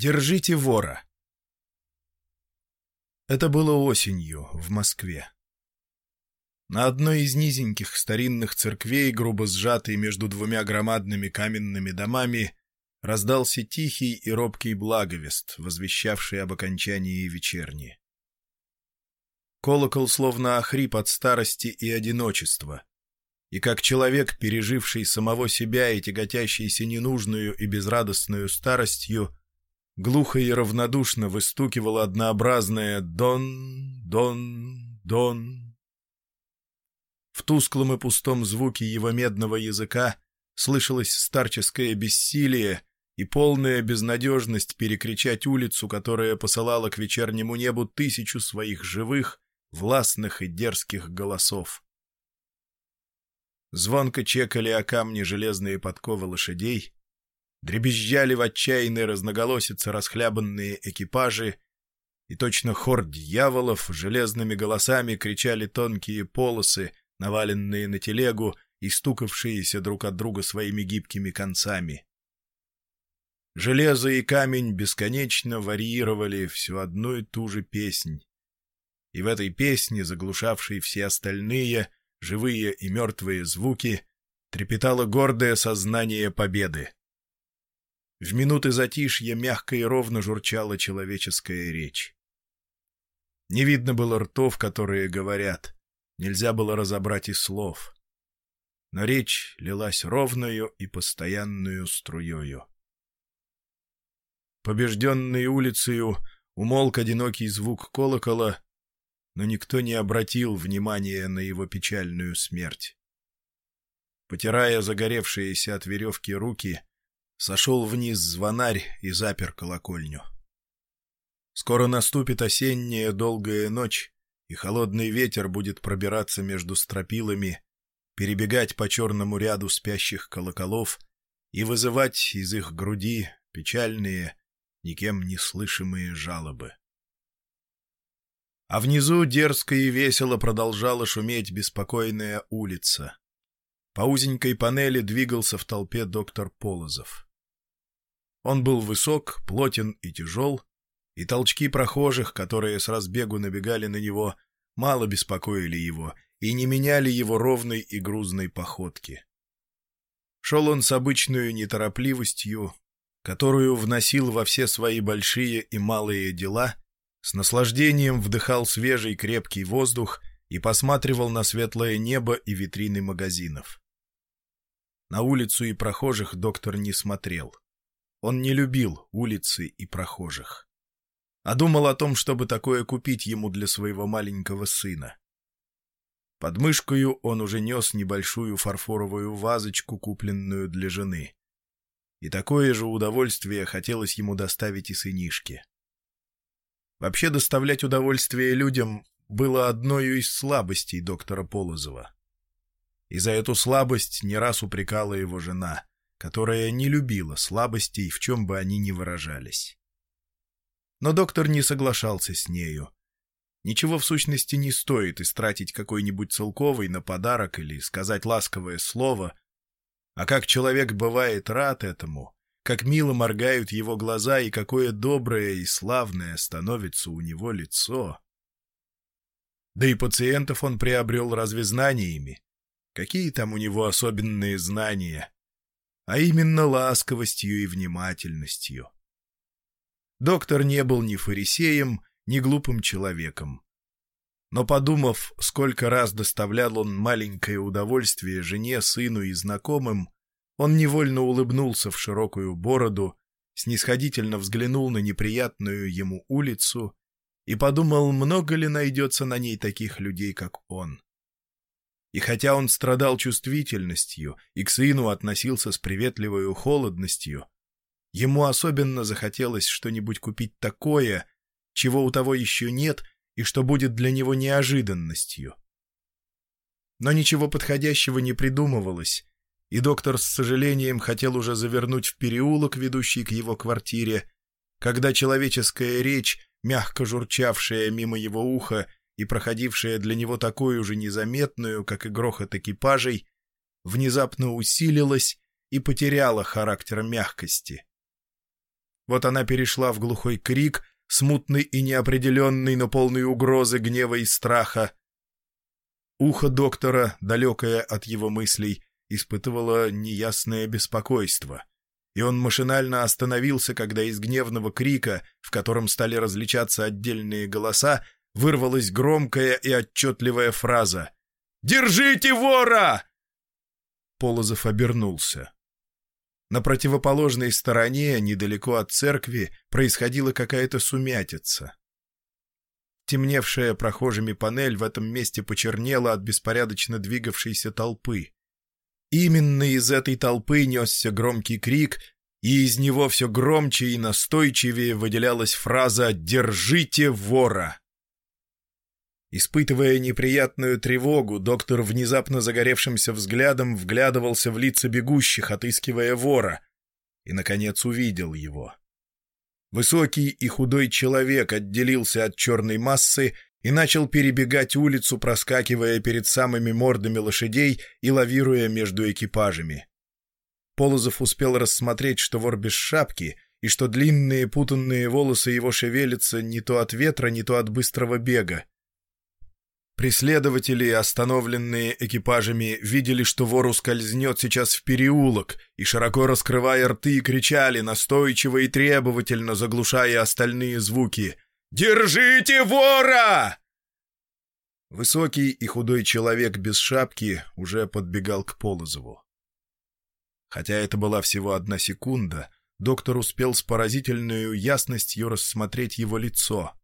Держите вора. Это было осенью в Москве. На одной из низеньких старинных церквей, грубо сжатой между двумя громадными каменными домами, раздался тихий и робкий благовест, возвещавший об окончании вечерни. Колокол словно охрип от старости и одиночества, и как человек, переживший самого себя и тяготящийся ненужную и безрадостную старостью, глухо и равнодушно выстукивало однообразное «дон, дон, дон». В тусклом и пустом звуке его медного языка слышалось старческое бессилие и полная безнадежность перекричать улицу, которая посылала к вечернему небу тысячу своих живых, властных и дерзких голосов. Звонко чекали о камни железные подковы лошадей, дребезжали в отчаянной разноголосице расхлябанные экипажи, и точно хор дьяволов железными голосами кричали тонкие полосы, наваленные на телегу и стукавшиеся друг от друга своими гибкими концами. Железо и камень бесконечно варьировали всю одну и ту же песнь. И в этой песне, заглушавшей все остальные, живые и мертвые звуки, трепетало гордое сознание победы. В минуты затишья мягко и ровно журчала человеческая речь. Не видно было ртов, которые говорят, нельзя было разобрать и слов. Но речь лилась ровною и постоянную струею. Побежденный улицею умолк одинокий звук колокола, но никто не обратил внимания на его печальную смерть. Потирая загоревшиеся от веревки руки, Сошел вниз звонарь и запер колокольню. Скоро наступит осенняя долгая ночь, и холодный ветер будет пробираться между стропилами, перебегать по черному ряду спящих колоколов и вызывать из их груди печальные, никем не слышимые жалобы. А внизу дерзко и весело продолжала шуметь беспокойная улица. По узенькой панели двигался в толпе доктор Полозов. Он был высок, плотен и тяжел, и толчки прохожих, которые с разбегу набегали на него, мало беспокоили его и не меняли его ровной и грузной походки. Шел он с обычной неторопливостью, которую вносил во все свои большие и малые дела, с наслаждением вдыхал свежий крепкий воздух и посматривал на светлое небо и витрины магазинов. На улицу и прохожих доктор не смотрел. Он не любил улицы и прохожих. А думал о том, чтобы такое купить ему для своего маленького сына. Под мышкою он уже нес небольшую фарфоровую вазочку, купленную для жены. И такое же удовольствие хотелось ему доставить и сынишке. Вообще доставлять удовольствие людям было одной из слабостей доктора Полозова. И за эту слабость не раз упрекала его жена — которая не любила слабостей, в чем бы они ни выражались. Но доктор не соглашался с нею. Ничего в сущности не стоит истратить какой-нибудь целковый на подарок или сказать ласковое слово, а как человек бывает рад этому, как мило моргают его глаза и какое доброе и славное становится у него лицо. Да и пациентов он приобрел разве знаниями? Какие там у него особенные знания? А именно ласковостью и внимательностью. Доктор не был ни фарисеем, ни глупым человеком. Но подумав, сколько раз доставлял он маленькое удовольствие жене, сыну и знакомым, он невольно улыбнулся в широкую бороду, снисходительно взглянул на неприятную ему улицу и подумал, много ли найдется на ней таких людей, как он. И хотя он страдал чувствительностью и к сыну относился с приветливой холодностью, ему особенно захотелось что-нибудь купить такое, чего у того еще нет и что будет для него неожиданностью. Но ничего подходящего не придумывалось, и доктор с сожалением хотел уже завернуть в переулок, ведущий к его квартире, когда человеческая речь, мягко журчавшая мимо его уха, и проходившая для него такую же незаметную, как и грохот экипажей, внезапно усилилась и потеряла характер мягкости. Вот она перешла в глухой крик, смутный и неопределенный, но полный угрозы, гнева и страха. Ухо доктора, далекое от его мыслей, испытывало неясное беспокойство, и он машинально остановился, когда из гневного крика, в котором стали различаться отдельные голоса, вырвалась громкая и отчетливая фраза «Держите вора!» Полозов обернулся. На противоположной стороне, недалеко от церкви, происходила какая-то сумятица. Темневшая прохожими панель в этом месте почернела от беспорядочно двигавшейся толпы. Именно из этой толпы несся громкий крик, и из него все громче и настойчивее выделялась фраза «Держите вора!». Испытывая неприятную тревогу, доктор внезапно загоревшимся взглядом вглядывался в лица бегущих, отыскивая вора, и, наконец, увидел его. Высокий и худой человек отделился от черной массы и начал перебегать улицу, проскакивая перед самыми мордами лошадей и лавируя между экипажами. Полозов успел рассмотреть, что вор без шапки и что длинные путанные волосы его шевелятся не то от ветра, не то от быстрого бега. Преследователи, остановленные экипажами, видели, что вор ускользнет сейчас в переулок, и, широко раскрывая рты, кричали, настойчиво и требовательно заглушая остальные звуки. «Держите вора!» Высокий и худой человек без шапки уже подбегал к Полозову. Хотя это была всего одна секунда, доктор успел с поразительной ясностью рассмотреть его лицо —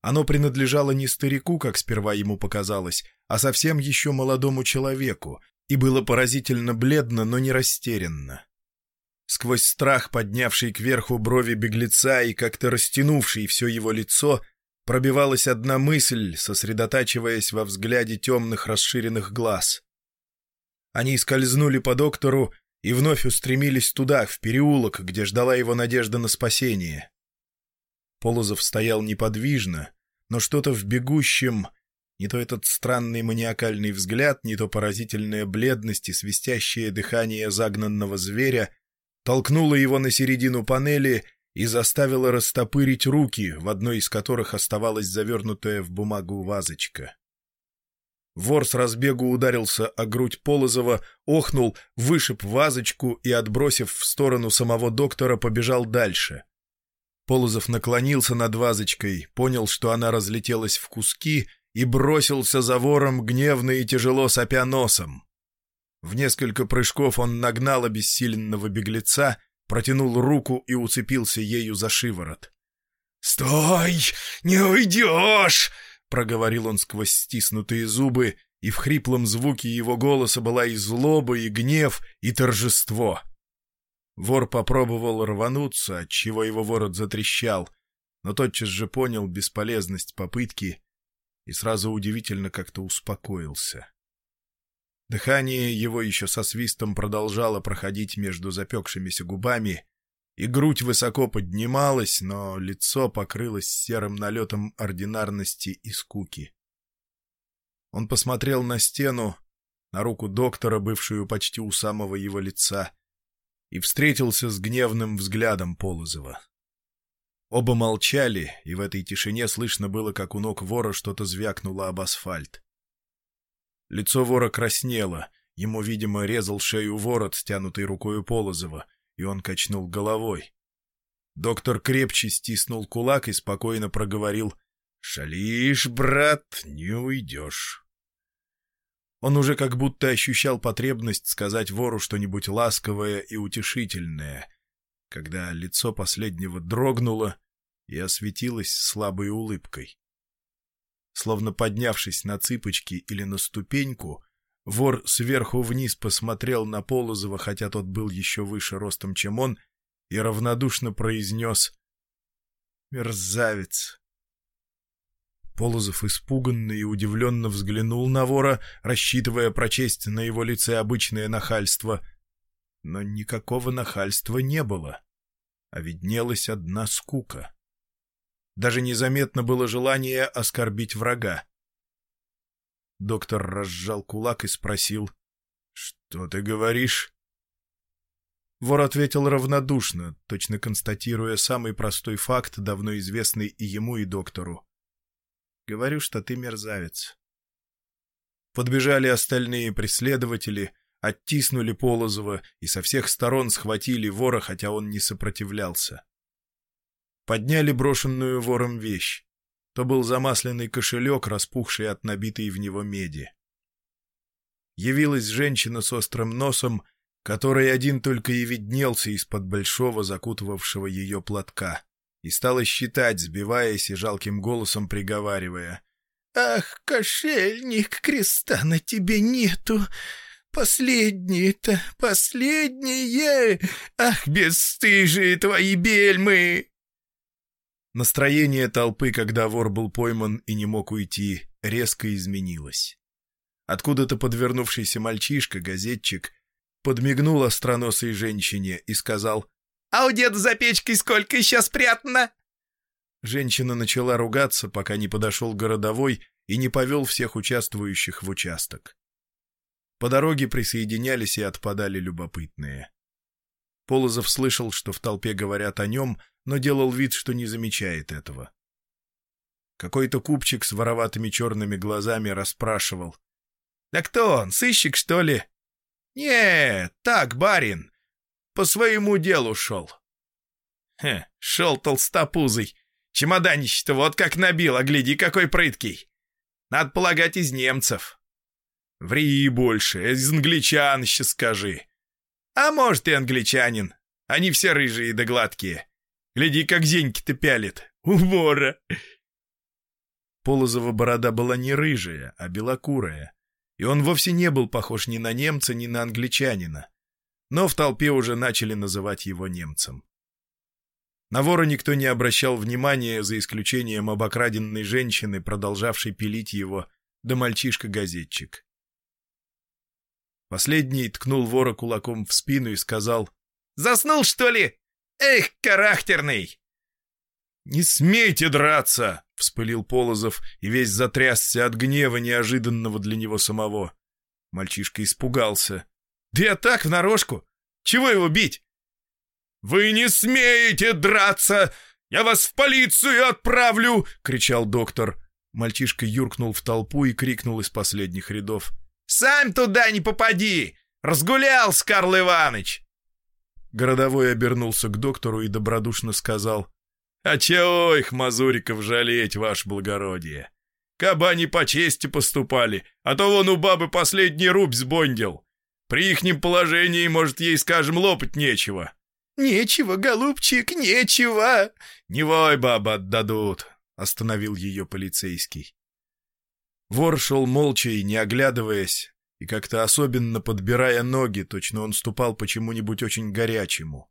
оно принадлежало не старику, как сперва ему показалось, а совсем еще молодому человеку, и было поразительно бледно, но не растерянно. Сквозь страх, поднявший кверху брови беглеца и как-то растянувший все его лицо, пробивалась одна мысль, сосредотачиваясь во взгляде темных расширенных глаз. Они скользнули по доктору и вновь устремились туда, в переулок, где ждала его надежда на спасение. Полозов стоял неподвижно, но что-то в бегущем, не то этот странный маниакальный взгляд, не то поразительная бледность и свистящее дыхание загнанного зверя толкнуло его на середину панели и заставило растопырить руки, в одной из которых оставалась завернутая в бумагу вазочка. Вор с разбегу ударился о грудь Полозова, охнул, вышиб вазочку и, отбросив в сторону самого доктора, побежал дальше. Полозов наклонился над вазочкой, понял, что она разлетелась в куски, и бросился за вором, гневно и тяжело сопя носом. В несколько прыжков он нагнал обессиленного беглеца, протянул руку и уцепился ею за шиворот. «Стой! Не уйдешь!» — проговорил он сквозь стиснутые зубы, и в хриплом звуке его голоса была и злоба, и гнев, и торжество. Вор попробовал рвануться, отчего его ворот затрещал, но тотчас же понял бесполезность попытки и сразу удивительно как-то успокоился. Дыхание его еще со свистом продолжало проходить между запекшимися губами, и грудь высоко поднималась, но лицо покрылось серым налетом ординарности и скуки. Он посмотрел на стену, на руку доктора, бывшую почти у самого его лица, и встретился с гневным взглядом Полозова. Оба молчали, и в этой тишине слышно было, как у ног вора что-то звякнуло об асфальт. Лицо вора краснело, ему, видимо, резал шею ворот, стянутый рукою Полозова, и он качнул головой. Доктор крепче стиснул кулак и спокойно проговорил «Шалишь, брат, не уйдешь». Он уже как будто ощущал потребность сказать вору что-нибудь ласковое и утешительное, когда лицо последнего дрогнуло и осветилось слабой улыбкой. Словно поднявшись на цыпочки или на ступеньку, вор сверху вниз посмотрел на Полозова, хотя тот был еще выше ростом, чем он, и равнодушно произнес «Мерзавец! Полозов испуганно и удивленно взглянул на вора, рассчитывая прочесть на его лице обычное нахальство. Но никакого нахальства не было, а виднелась одна скука. Даже незаметно было желание оскорбить врага. Доктор разжал кулак и спросил, «Что ты говоришь?» Вор ответил равнодушно, точно констатируя самый простой факт, давно известный и ему, и доктору. «Говорю, что ты мерзавец». Подбежали остальные преследователи, оттиснули Полозова и со всех сторон схватили вора, хотя он не сопротивлялся. Подняли брошенную вором вещь. То был замасленный кошелек, распухший от набитой в него меди. Явилась женщина с острым носом — который один только и виднелся из-под большого закутывавшего ее платка, и стала считать, сбиваясь и жалким голосом приговаривая. «Ах, кошельник, креста на тебе нету! Последние-то, последние! Ах, бесстыжие твои бельмы!» Настроение толпы, когда вор был пойман и не мог уйти, резко изменилось. Откуда-то подвернувшийся мальчишка, газетчик, подмигнул остроносой женщине и сказал «А у деда за печкой сколько еще спрятано?» Женщина начала ругаться, пока не подошел городовой и не повел всех участвующих в участок. По дороге присоединялись и отпадали любопытные. Полозов слышал, что в толпе говорят о нем, но делал вид, что не замечает этого. Какой-то купчик с вороватыми черными глазами расспрашивал. «Да кто он, сыщик, что ли?» «Не, так, барин, по своему делу шел». «Хе, шел толстопузый. Чемоданище-то вот как набил, а гляди, какой прыткий. Надо полагать, из немцев». «Ври больше, из англичан еще скажи». «А может, и англичанин. Они все рыжие да гладкие. Гляди, как зеньки-то пялит. Умора!» Полозова борода была не рыжая, а белокурая и он вовсе не был похож ни на немца, ни на англичанина. Но в толпе уже начали называть его немцем. На вора никто не обращал внимания, за исключением обокраденной женщины, продолжавшей пилить его, да мальчишка-газетчик. Последний ткнул вора кулаком в спину и сказал «Заснул, что ли? Эх, характерный!» «Не смейте драться!» — вспылил Полозов и весь затрясся от гнева неожиданного для него самого. Мальчишка испугался. «Да я так, в нарожку! Чего его бить?» «Вы не смеете драться! Я вас в полицию отправлю!» — кричал доктор. Мальчишка юркнул в толпу и крикнул из последних рядов. «Сам туда не попади! Разгулялся, Карл Иваныч!» Городовой обернулся к доктору и добродушно сказал. А чего их, мазуриков, жалеть, ваше благородие? Каба они по чести поступали, а то вон у бабы последний рубь сбондил. При ихнем положении, может, ей, скажем, лопать нечего. «Нечего, голубчик, нечего!» «Не вой, баба, отдадут!» — остановил ее полицейский. Вор шел молча и не оглядываясь, и как-то особенно подбирая ноги, точно он ступал почему-нибудь очень горячему.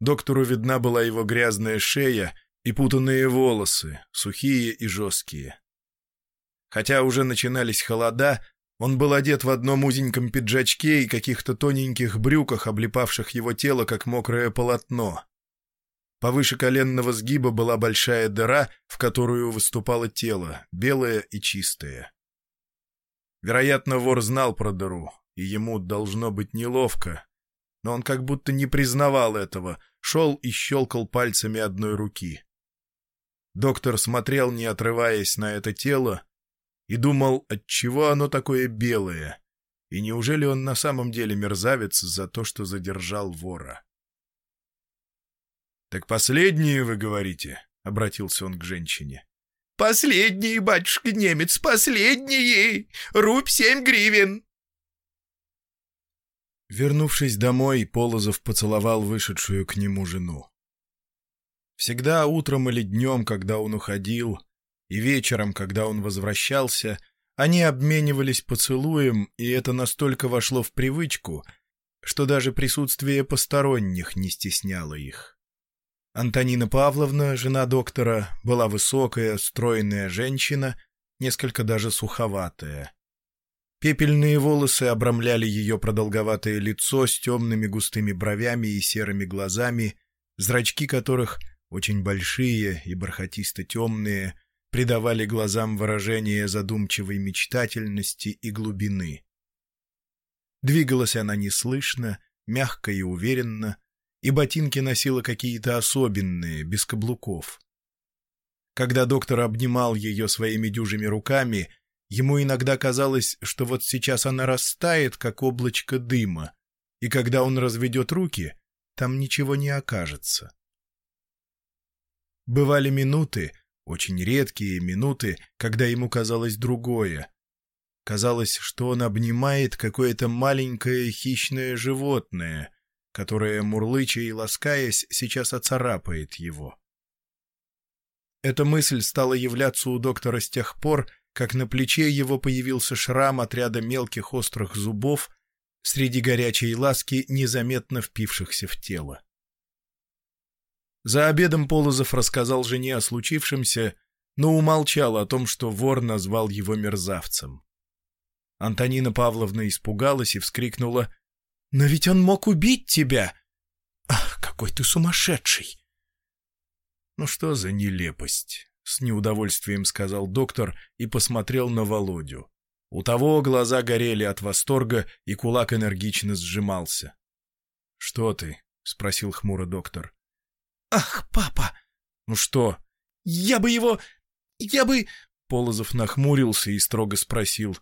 Доктору видна была его грязная шея и путанные волосы, сухие и жесткие. Хотя уже начинались холода, он был одет в одном узеньком пиджачке и каких-то тоненьких брюках, облепавших его тело, как мокрое полотно. Повыше коленного сгиба была большая дыра, в которую выступало тело, белое и чистое. Вероятно, вор знал про дыру, и ему должно быть неловко, но он как будто не признавал этого, шел и щелкал пальцами одной руки. Доктор смотрел, не отрываясь на это тело, и думал, отчего оно такое белое, и неужели он на самом деле мерзавец за то, что задержал вора. «Так последние, вы говорите?» — обратился он к женщине. «Последние, батюшка немец, последние! Рубь семь гривен!» Вернувшись домой, Полозов поцеловал вышедшую к нему жену. Всегда утром или днем, когда он уходил, и вечером, когда он возвращался, они обменивались поцелуем, и это настолько вошло в привычку, что даже присутствие посторонних не стесняло их. Антонина Павловна, жена доктора, была высокая, стройная женщина, несколько даже суховатая. Пепельные волосы обрамляли ее продолговатое лицо с темными густыми бровями и серыми глазами, зрачки которых, очень большие и бархатисто-темные, придавали глазам выражение задумчивой мечтательности и глубины. Двигалась она неслышно, мягко и уверенно, и ботинки носила какие-то особенные, без каблуков. Когда доктор обнимал ее своими дюжими руками, ему иногда казалось, что вот сейчас она растает, как облачко дыма, и когда он разведет руки, там ничего не окажется. Бывали минуты, очень редкие минуты, когда ему казалось другое. Казалось, что он обнимает какое-то маленькое хищное животное, которое, мурлыча и ласкаясь, сейчас оцарапает его. Эта мысль стала являться у доктора с тех пор, как на плече его появился шрам от ряда мелких острых зубов среди горячей ласки, незаметно впившихся в тело. За обедом Полозов рассказал жене о случившемся, но умолчал о том, что вор назвал его мерзавцем. Антонина Павловна испугалась и вскрикнула «Но ведь он мог убить тебя!» «Ах, какой ты сумасшедший!» «Ну что за нелепость?» — с неудовольствием сказал доктор и посмотрел на Володю. У того глаза горели от восторга, и кулак энергично сжимался. «Что ты?» — спросил хмуро доктор. «Ах, папа!» «Ну что?» «Я бы его... Я бы...» Полозов нахмурился и строго спросил.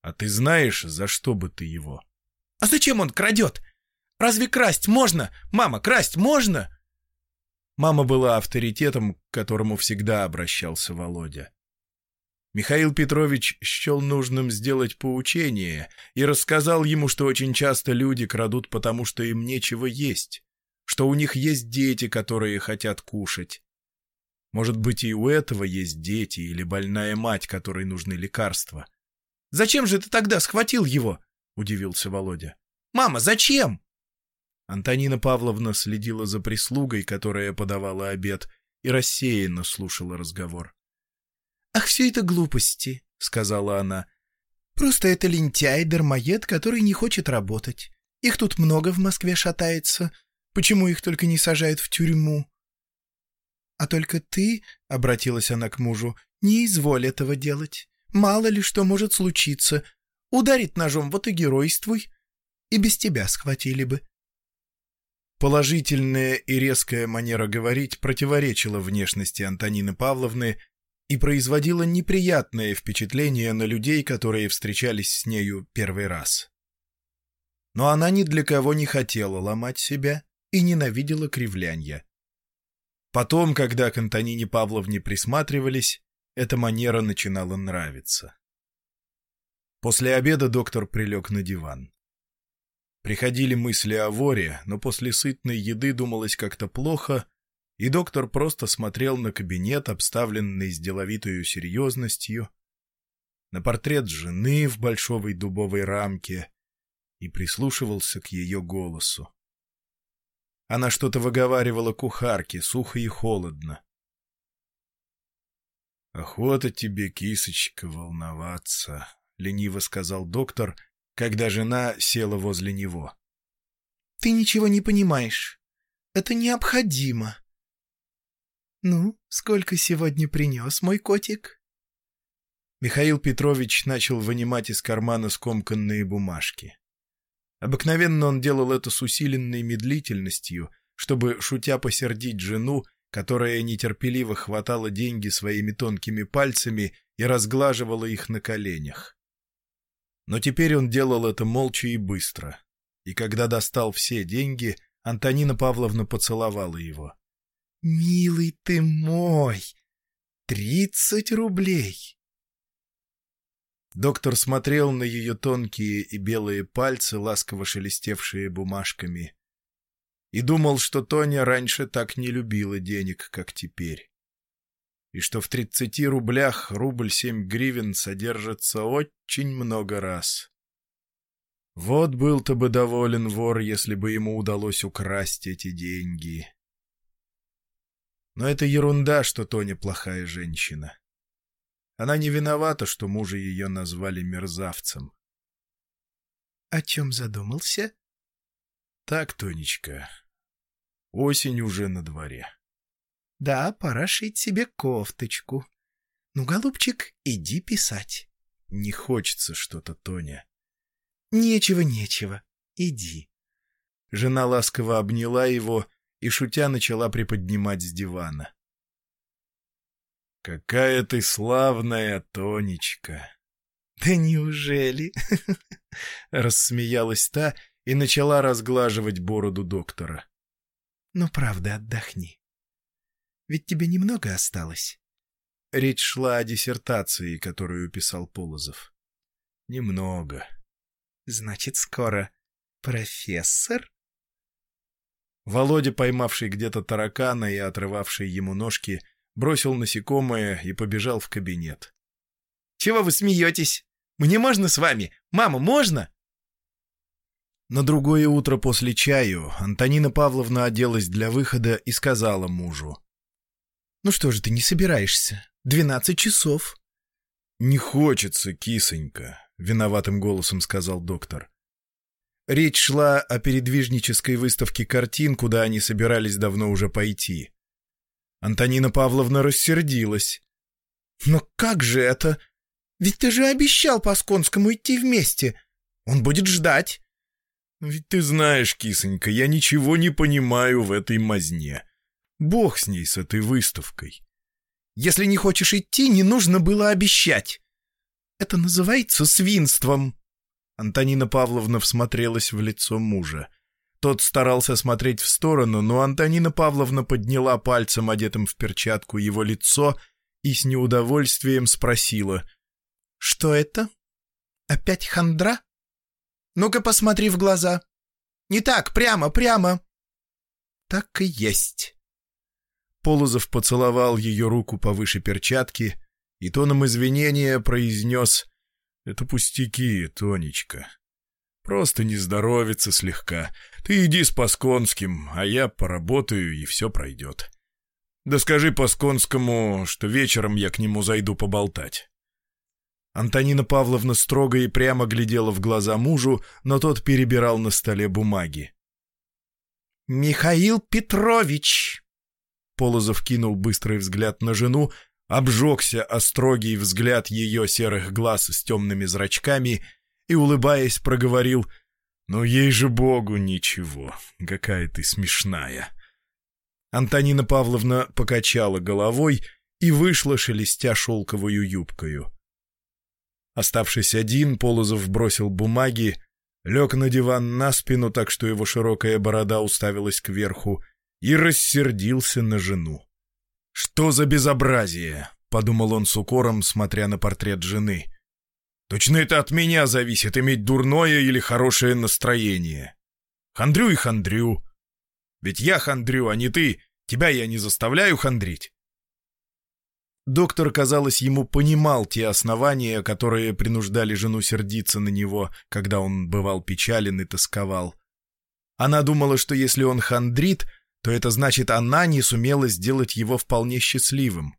«А ты знаешь, за что бы ты его?» «А зачем он крадет? Разве красть можно? Мама, красть можно?» Мама была авторитетом, к которому всегда обращался Володя. Михаил Петрович счел нужным сделать поучение и рассказал ему, что очень часто люди крадут потому, что им нечего есть, что у них есть дети, которые хотят кушать. Может быть, и у этого есть дети или больная мать, которой нужны лекарства. «Зачем же ты тогда схватил его?» — удивился Володя. «Мама, зачем?» Антонина Павловна следила за прислугой, которая подавала обед, и рассеянно слушала разговор. «Ах, все это глупости», — сказала она. «Просто это лентяй-дармоед, который не хочет работать. Их тут много в Москве шатается. Почему их только не сажают в тюрьму?» «А только ты», — обратилась она к мужу, — «не изволь этого делать. Мало ли что может случиться. Ударить ножом, вот и геройствуй. И без тебя схватили бы». Положительная и резкая манера говорить противоречила внешности Антонины Павловны и производила неприятное впечатление на людей, которые встречались с нею первый раз. Но она ни для кого не хотела ломать себя и ненавидела кривлянья. Потом, когда к Антонине Павловне присматривались, эта манера начинала нравиться. После обеда доктор прилег на диван. Приходили мысли о воре, но после сытной еды думалось как-то плохо, и доктор просто смотрел на кабинет, обставленный с деловитою серьезностью, на портрет жены в большой дубовой рамке и прислушивался к ее голосу. Она что-то выговаривала кухарке, сухо и холодно. «Охота тебе, кисочка, волноваться», — лениво сказал доктор, когда жена села возле него. «Ты ничего не понимаешь. Это необходимо». «Ну, сколько сегодня принес мой котик?» Михаил Петрович начал вынимать из кармана скомканные бумажки. Обыкновенно он делал это с усиленной медлительностью, чтобы, шутя посердить жену, которая нетерпеливо хватала деньги своими тонкими пальцами и разглаживала их на коленях. Но теперь он делал это молча и быстро. И когда достал все деньги, Антонина Павловна поцеловала его. «Милый ты мой! Тридцать рублей!» Доктор смотрел на ее тонкие и белые пальцы, ласково шелестевшие бумажками, и думал, что Тоня раньше так не любила денег, как теперь и что в 30 рублях рубль 7 гривен содержится очень много раз. Вот был-то бы доволен вор, если бы ему удалось украсть эти деньги. Но это ерунда, что Тоня плохая женщина. Она не виновата, что мужа ее назвали мерзавцем. — О чем задумался? — Так, Тонечка, осень уже на дворе. Да, пора шить себе кофточку. Ну, голубчик, иди писать. Не хочется что-то, Тоня. Нечего, нечего. Иди. Жена ласково обняла его и, шутя, начала приподнимать с дивана. «Какая ты славная, Тонечка!» «Да неужели?» — рассмеялась та и начала разглаживать бороду доктора. «Ну, правда, отдохни. Ведь тебе немного осталось?» Речь шла о диссертации, которую писал Полозов. «Немного». «Значит, скоро профессор?» Володя, поймавший где-то таракана и отрывавший ему ножки, бросил насекомое и побежал в кабинет. «Чего вы смеетесь? Мне можно с вами? Мама, можно?» На другое утро после чаю Антонина Павловна оделась для выхода и сказала мужу. «Ну что же ты не собираешься? Двенадцать часов». «Не хочется, кисонька», — виноватым голосом сказал доктор. Речь шла о передвижнической выставке картин, куда они собирались давно уже пойти. Антонина Павловна рассердилась. «Но как же это? Ведь ты же обещал Пасконскому идти вместе. Он будет ждать». «Ведь ты знаешь, кисонька, я ничего не понимаю в этой мазне. Бог с ней, с этой выставкой». «Если не хочешь идти, не нужно было обещать. Это называется свинством». Антонина Павловна всмотрелась в лицо мужа. Тот старался смотреть в сторону, но Антонина Павловна подняла пальцем, одетым в перчатку, его лицо и с неудовольствием спросила. «Что это? Опять хандра? Ну-ка посмотри в глаза. Не так, прямо, прямо». «Так и есть». Полозов поцеловал ее руку повыше перчатки и тоном извинения произнес это пустяки, Тонечка. Просто не здоровится слегка. Ты иди с Пасконским, а я поработаю, и все пройдет. Да скажи Пасконскому, что вечером я к нему зайду поболтать. Антонина Павловна строго и прямо глядела в глаза мужу, но тот перебирал на столе бумаги. «Михаил Петрович!» Полозов кинул быстрый взгляд на жену, обжегся о строгий взгляд ее серых глаз с темными зрачками и, улыбаясь, проговорил «Ну ей же Богу ничего, какая ты смешная». Антонина Павловна покачала головой и вышла, шелестя шелковую юбкою. Оставшись один, Полозов бросил бумаги, лег на диван на спину, так что его широкая борода уставилась кверху, и рассердился на жену. «Что за безобразие?» — подумал он с укором, смотря на портрет жены. «Точно это от меня зависит, иметь дурное или хорошее настроение. Хандрю и хандрю. Ведь я хандрю, а не ты. Тебя я не заставляю хандрить». Доктор, казалось, ему понимал те основания, которые принуждали жену сердиться на него, когда он бывал печален и тосковал. Она думала, что если он хандрит, то это значит, она не сумела сделать его вполне счастливым.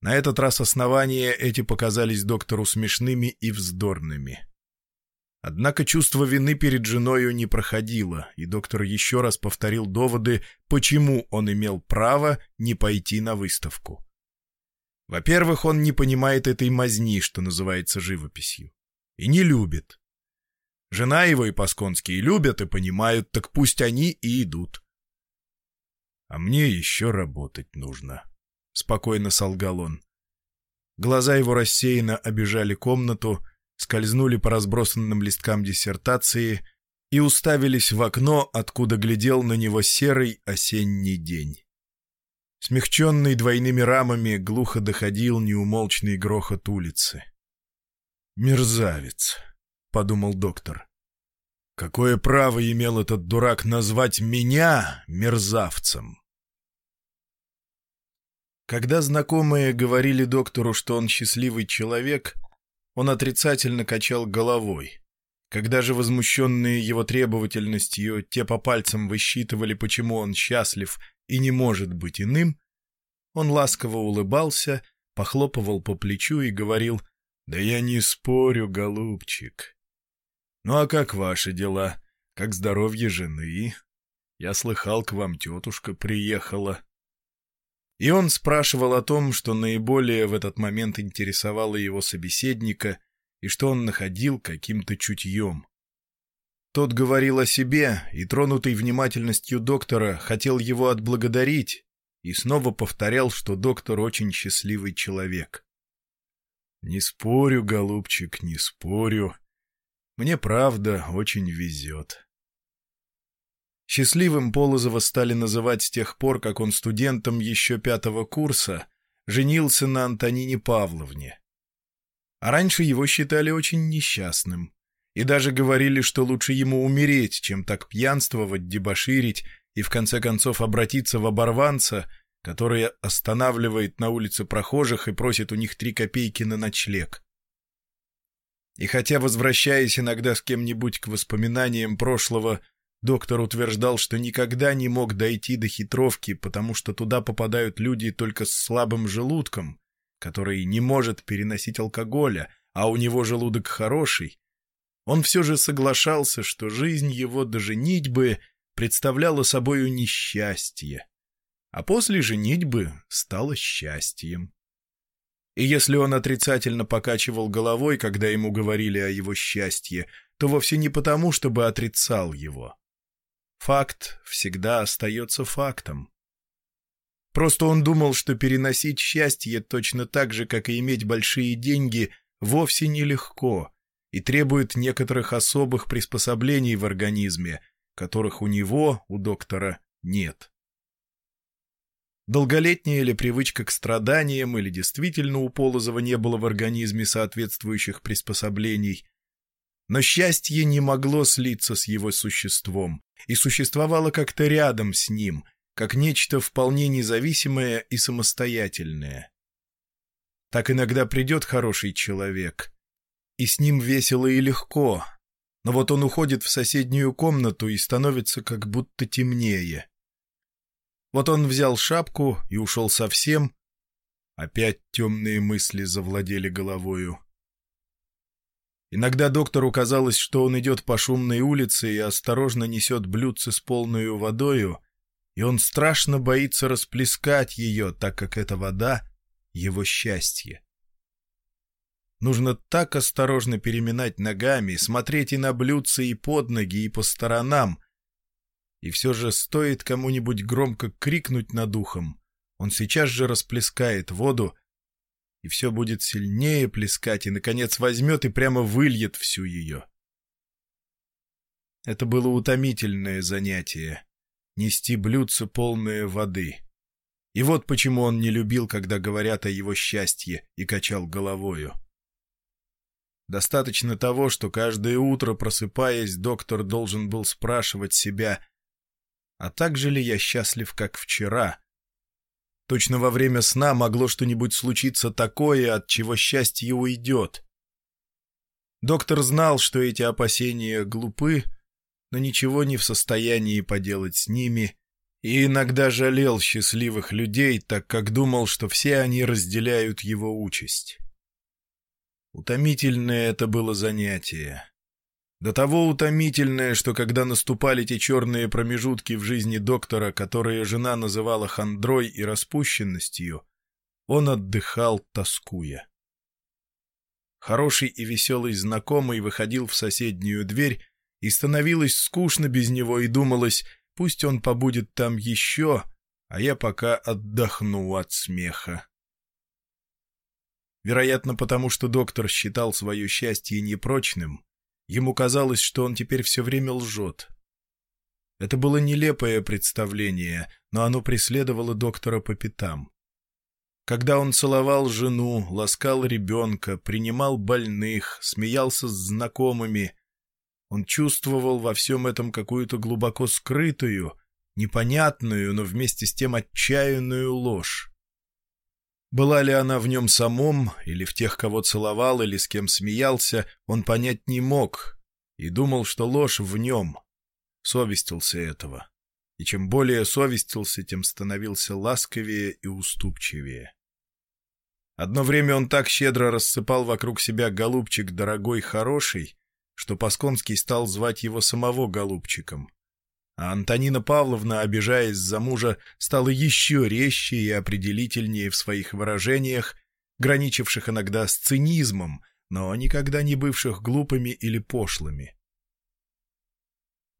На этот раз основания эти показались доктору смешными и вздорными. Однако чувство вины перед женою не проходило, и доктор еще раз повторил доводы, почему он имел право не пойти на выставку. Во-первых, он не понимает этой мазни, что называется живописью, и не любит. Жена его и Пасконские любят и понимают, так пусть они и идут. А мне еще работать нужно. Спокойно солгал он. Глаза его рассеянно обижали комнату, скользнули по разбросанным листкам диссертации и уставились в окно, откуда глядел на него серый осенний день. Смягченный двойными рамами, глухо доходил неумолчный грохот улицы. «Мерзавец», — подумал доктор. Какое право имел этот дурак назвать меня мерзавцем? Когда знакомые говорили доктору, что он счастливый человек, он отрицательно качал головой. Когда же возмущенные его требовательностью, те по пальцам высчитывали, почему он счастлив и не может быть иным, он ласково улыбался, похлопывал по плечу и говорил «Да я не спорю, голубчик, «Ну а как ваши дела? Как здоровье жены? Я слыхал, к вам тетушка приехала». И он спрашивал о том, что наиболее в этот момент интересовало его собеседника и что он находил каким-то чутьем. Тот говорил о себе, и, тронутый внимательностью доктора, хотел его отблагодарить, и снова повторял, что доктор очень счастливый человек. «Не спорю, голубчик, не спорю. Мне, правда, очень везет». Счастливым Полозова стали называть с тех пор, как он студентом еще пятого курса женился на Антонине Павловне. А раньше его считали очень несчастным. И даже говорили, что лучше ему умереть, чем так пьянствовать, дебоширить и в конце концов обратиться в оборванца, который останавливает на улице прохожих и просит у них три копейки на ночлег. И хотя, возвращаясь иногда с кем-нибудь к воспоминаниям прошлого, доктор утверждал, что никогда не мог дойти до хитровки, потому что туда попадают люди только с слабым желудком, который не может переносить алкоголя, а у него желудок хороший, он все же соглашался, что жизнь его до женитьбы представляла собою несчастье, а после женитьбы стало счастьем. И если он отрицательно покачивал головой, когда ему говорили о его счастье, то вовсе не потому, чтобы отрицал его. Факт всегда остается фактом. Просто он думал, что переносить счастье точно так же, как и иметь большие деньги, вовсе нелегко, и требует некоторых особых приспособлений в организме, которых у него, у доктора, нет. Долголетняя ли привычка к страданиям или действительно у Полозова не было в организме соответствующих приспособлений, но счастье не могло слиться с его существом и существовало как-то рядом с ним, как нечто вполне независимое и самостоятельное. Так иногда придет хороший человек, и с ним весело и легко, но вот он уходит в соседнюю комнату и становится как будто темнее. Вот он взял шапку и ушел совсем, опять темные мысли завладели головою. Иногда доктору казалось, что он идет по шумной улице и осторожно несет блюдце с полной водою, и он страшно боится расплескать ее, так как эта вода — его счастье. Нужно так осторожно переминать ногами, смотреть и на блюдце, и под ноги, и по сторонам. И все же стоит кому-нибудь громко крикнуть над ухом, он сейчас же расплескает воду, и все будет сильнее плескать, и, наконец, возьмет и прямо выльет всю ее. Это было утомительное занятие — нести блюдце полное воды. И вот почему он не любил, когда говорят о его счастье, и качал головою. Достаточно того, что каждое утро, просыпаясь, доктор должен был спрашивать себя, а так же ли я счастлив, как вчера? Точно во время сна могло что-нибудь случиться такое, от чего счастье уйдет. Доктор знал, что эти опасения глупы, но ничего не в состоянии поделать с ними, и иногда жалел счастливых людей, так как думал, что все они разделяют его участь. Утомительное это было занятие. До того утомительное, что когда наступали те черные промежутки в жизни доктора, которые жена называла хандрой и распущенностью, он отдыхал, тоскуя. Хороший и веселый знакомый выходил в соседнюю дверь, и становилось скучно без него, и думалось, пусть он побудет там еще, а я пока отдохну от смеха. Вероятно, потому что доктор считал свое счастье непрочным, ему казалось, что он теперь все время лжет. Это было нелепое представление, но оно преследовало доктора по пятам. Когда он целовал жену, ласкал ребенка, принимал больных, смеялся с знакомыми, он чувствовал во всем этом какую-то глубоко скрытую, непонятную, но вместе с тем отчаянную ложь. Была ли она в нем самом, или в тех, кого целовал, или с кем смеялся, он понять не мог, и думал, что ложь в нем. Совестился этого. И чем более совестился, тем становился ласковее и уступчивее. Одно время он так щедро рассыпал вокруг себя голубчик дорогой хороший, что Пасконский стал звать его самого голубчиком а Антонина Павловна, обижаясь за мужа, стала еще резче и определительнее в своих выражениях, граничивших иногда с цинизмом, но никогда не бывших глупыми или пошлыми.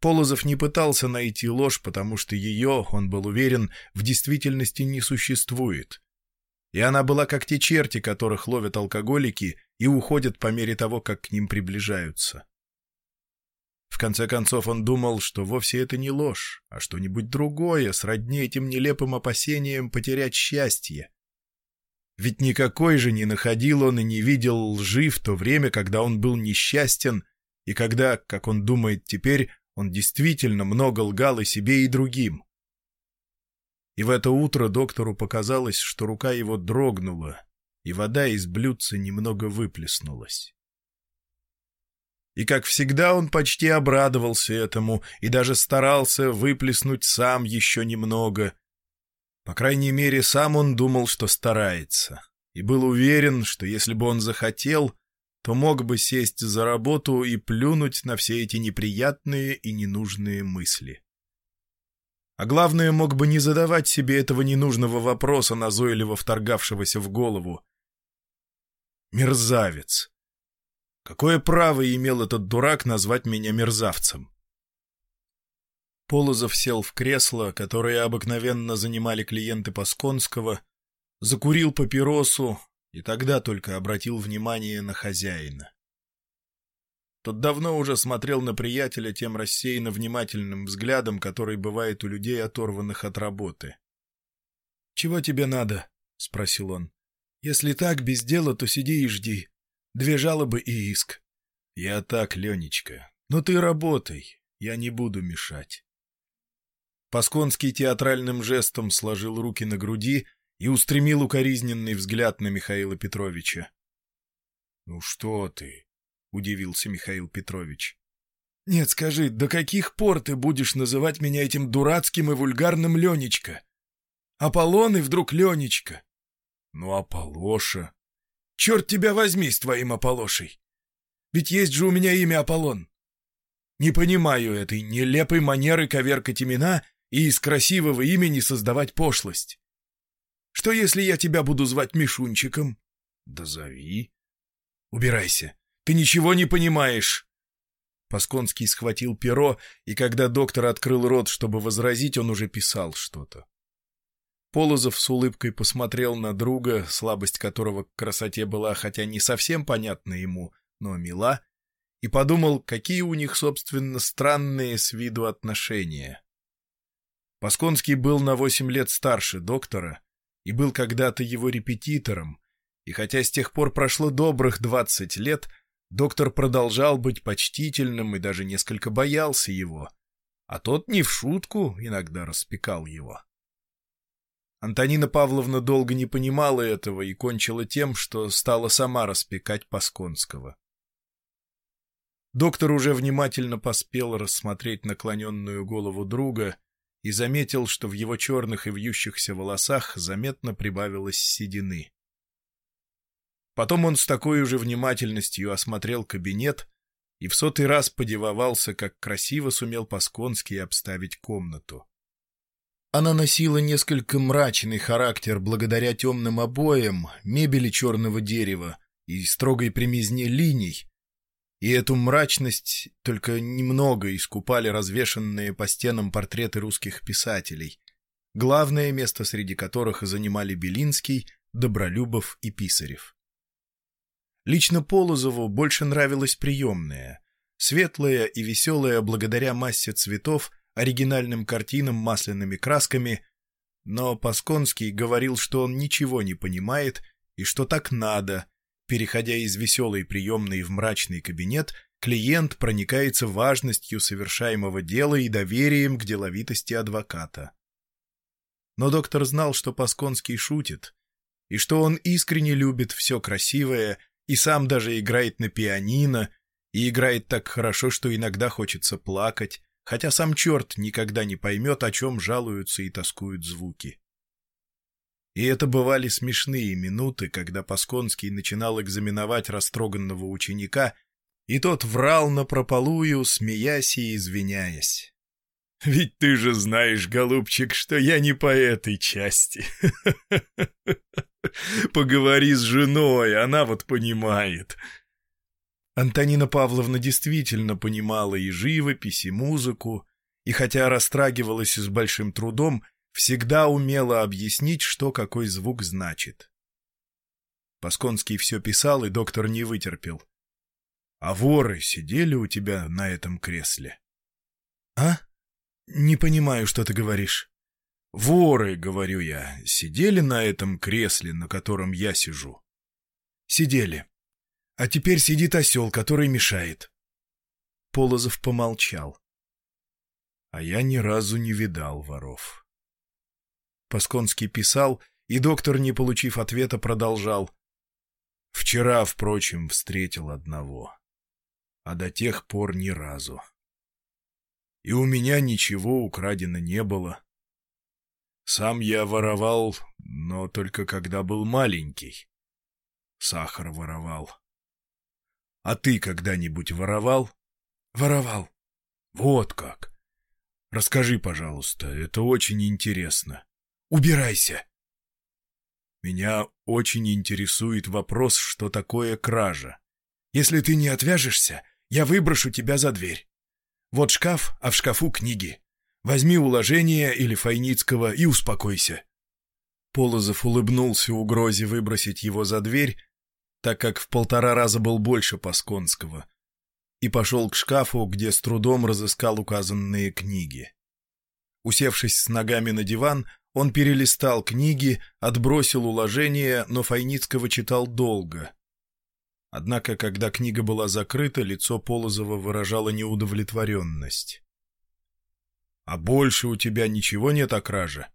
Полозов не пытался найти ложь, потому что ее, он был уверен, в действительности не существует. И она была как те черти, которых ловят алкоголики и уходят по мере того, как к ним приближаются. В конце концов он думал, что вовсе это не ложь, а что-нибудь другое, сродни этим нелепым опасениям потерять счастье. Ведь никакой же не находил он и не видел лжи в то время, когда он был несчастен, и когда, как он думает теперь, он действительно много лгал и себе, и другим. И в это утро доктору показалось, что рука его дрогнула, и вода из блюдца немного выплеснулась. И, как всегда, он почти обрадовался этому и даже старался выплеснуть сам еще немного. По крайней мере, сам он думал, что старается, и был уверен, что если бы он захотел, то мог бы сесть за работу и плюнуть на все эти неприятные и ненужные мысли. А главное, мог бы не задавать себе этого ненужного вопроса, назойливо вторгавшегося в голову. Мерзавец! Какое право имел этот дурак назвать меня мерзавцем? Полозов сел в кресло, которое обыкновенно занимали клиенты Пасконского, закурил папиросу, и тогда только обратил внимание на хозяина. Тот давно уже смотрел на приятеля тем рассеянно внимательным взглядом, который бывает у людей, оторванных от работы. — Чего тебе надо? — спросил он. — Если так, без дела, то сиди и жди. Две жалобы и иск. — Я так, Ленечка. Но ты работай, я не буду мешать. Пасконский театральным жестом сложил руки на груди и устремил укоризненный взгляд на Михаила Петровича. — Ну что ты? — удивился Михаил Петрович. — Нет, скажи, до каких пор ты будешь называть меня этим дурацким и вульгарным Ленечка? Аполлон и вдруг Ленечка. — Ну, Аполлоша. — Черт тебя возьми с твоим Аполлошей! Ведь есть же у меня имя Аполлон. Не понимаю этой нелепой манеры коверкать имена и из красивого имени создавать пошлость. Что, если я тебя буду звать Мишунчиком? Да зови. Убирайся. Ты ничего не понимаешь. Пасконский схватил перо, и когда доктор открыл рот, чтобы возразить, он уже писал что-то. Полозов с улыбкой посмотрел на друга, слабость которого к красоте была, хотя не совсем понятна ему, но мила, и подумал, какие у них, собственно, странные с виду отношения. Пасконский был на восемь лет старше доктора, и был когда-то его репетитором, и хотя с тех пор прошло добрых двадцать лет, доктор продолжал быть почтительным и даже несколько боялся его, а тот не в шутку иногда распекал его. Антонина Павловна долго не понимала этого и кончила тем, что стала сама распекать Пасконского. Доктор уже внимательно поспел рассмотреть наклоненную голову друга и заметил, что в его черных и вьющихся волосах заметно прибавилось седины. Потом он с такой же внимательностью осмотрел кабинет и в сотый раз подивовался, как красиво сумел Пасконский обставить комнату. Она носила несколько мрачный характер благодаря темным обоям, мебели черного дерева и строгой примизне линий, и эту мрачность только немного искупали развешанные по стенам портреты русских писателей, главное место среди которых занимали Белинский, Добролюбов и Писарев. Лично Полозову больше нравилась приемная, светлая и веселая благодаря массе цветов, оригинальным картинам масляными красками, но Пасконский говорил, что он ничего не понимает и что так надо — Переходя из веселой приемной в мрачный кабинет, клиент проникается важностью совершаемого дела и доверием к деловитости адвоката. Но доктор знал, что Пасконский шутит, и что он искренне любит все красивое, и сам даже играет на пианино, и играет так хорошо, что иногда хочется плакать, хотя сам черт никогда не поймет, о чем жалуются и тоскуют звуки. И это бывали смешные минуты, когда Пасконский начинал экзаменовать растроганного ученика, и тот врал напропалую, смеясь и извиняясь. «Ведь ты же знаешь, голубчик, что я не по этой части. Поговори с женой, она вот понимает». Антонина Павловна действительно понимала и живопись, и музыку, и хотя растрагивалась с большим трудом, всегда умела объяснить, что какой звук значит. Пасконский все писал, и доктор не вытерпел. — А воры сидели у тебя на этом кресле? — А? Не понимаю, что ты говоришь. — Воры, говорю я, сидели на этом кресле, на котором я сижу? — Сидели. А теперь сидит осел, который мешает. Полозов помолчал. А я ни разу не видал воров. Пасконский писал, и доктор, не получив ответа, продолжал. Вчера, впрочем, встретил одного. А до тех пор ни разу. И у меня ничего украдено не было. Сам я воровал, но только когда был маленький. Сахар воровал. А ты когда-нибудь воровал? Воровал. Вот как. Расскажи, пожалуйста, это очень интересно. Убирайся. Меня очень интересует вопрос, что такое кража. Если ты не отвяжешься, я выброшу тебя за дверь. Вот шкаф, а в шкафу книги. Возьми уложение или Файницкого и успокойся. Полозов улыбнулся угрозе выбросить его за дверь, так как в полтора раза был больше Пасконского, и пошел к шкафу, где с трудом разыскал указанные книги. Усевшись с ногами на диван, он перелистал книги, отбросил уложение, но Файницкого читал долго. Однако, когда книга была закрыта, лицо Полозова выражало неудовлетворенность. — А больше у тебя ничего нет о краже?